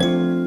you